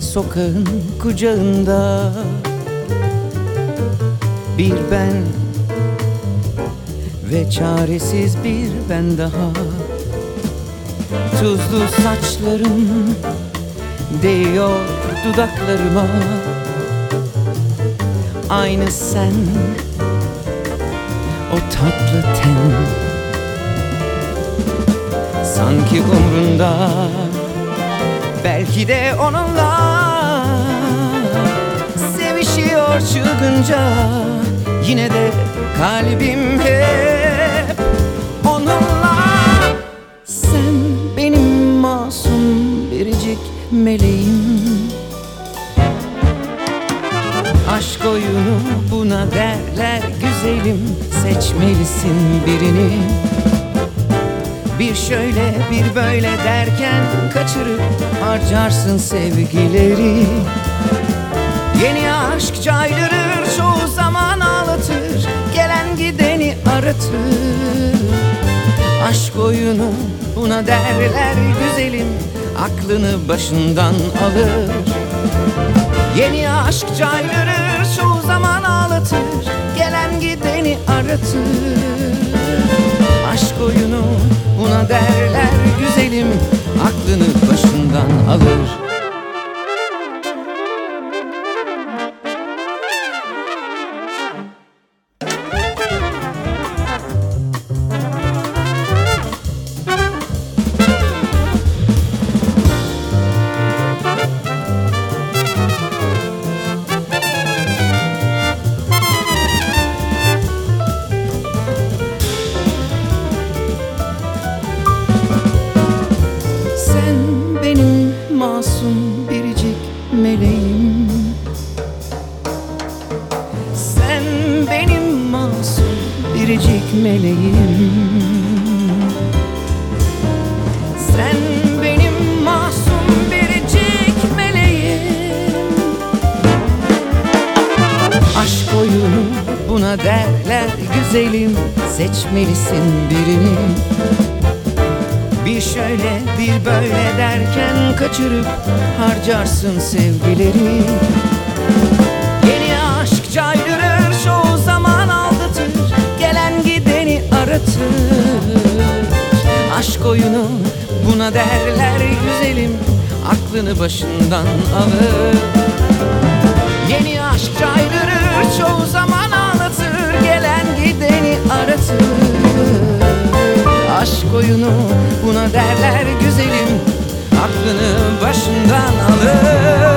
sokağın kucağında. Bir ben ve çaresiz bir ben daha. Tuzlu saçlarım değiyor dudaklarıma. Aynı sen o tatlı ten. Sanki umrunda Belki de onunla Sevişiyor çılgınca. Yine de kalbim hep onunla. Sen benim masum biricik meleğim. Aşk oyunu buna derler güzelim. Seçmelisin birini Bir şöyle bir böyle derken Kaçırıp harcarsın sevgileri. Yeni aşk caydırır çoğu zaman ağlatır Gelen gideni aratır. Aşk oyunu buna derler güzelim Aklını başından alır. Yeni aşk caydırır çoğu zaman ağlatır Gelen gideni aratır buna derler meleğim Sen benim masum biricik meleğim. Sen benim masum biricik meleğim. Aşk oyunu buna derler güzelim Seçmelisin birini bir şöyle bir böyle derken kaçırıp harcarsın sevgileri. Yeni aşk caydırır çoğu zaman aldatır Gelen gideni aratır. Aşk oyunu buna derler güzelim Aklını başından alır. Yeni aşk caydırır çoğu zaman ağlatır Gelen gideni aratır Aşk oyunu buna derler güzelim. Aklını başından alır